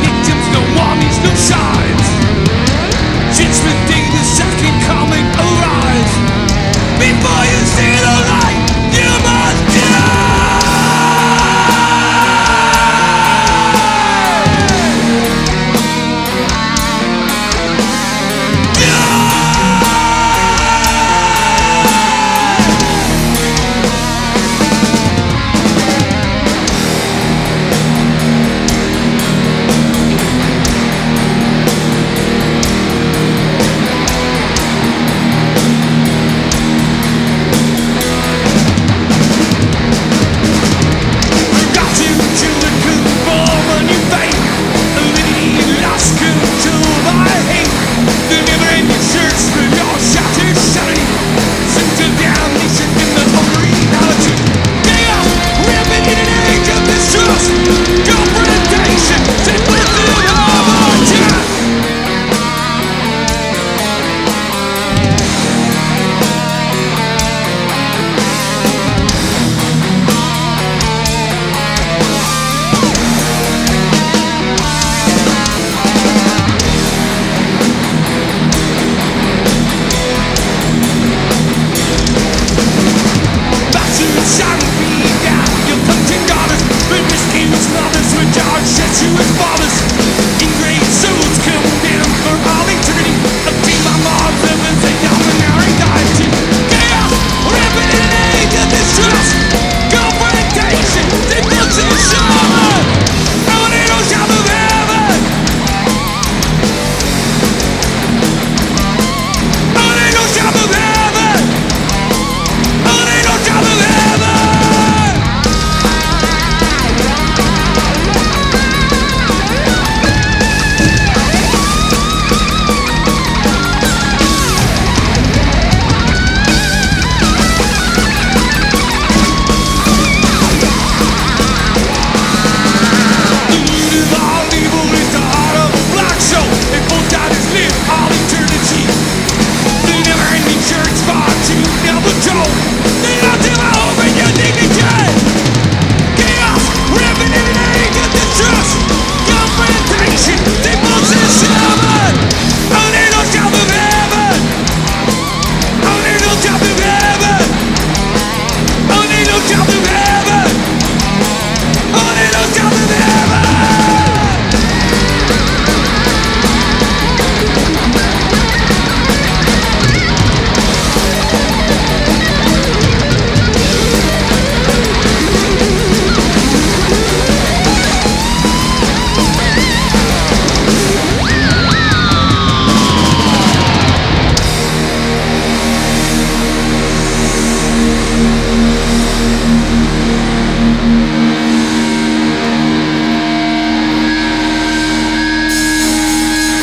victims, no armies, no signs. The second before you see the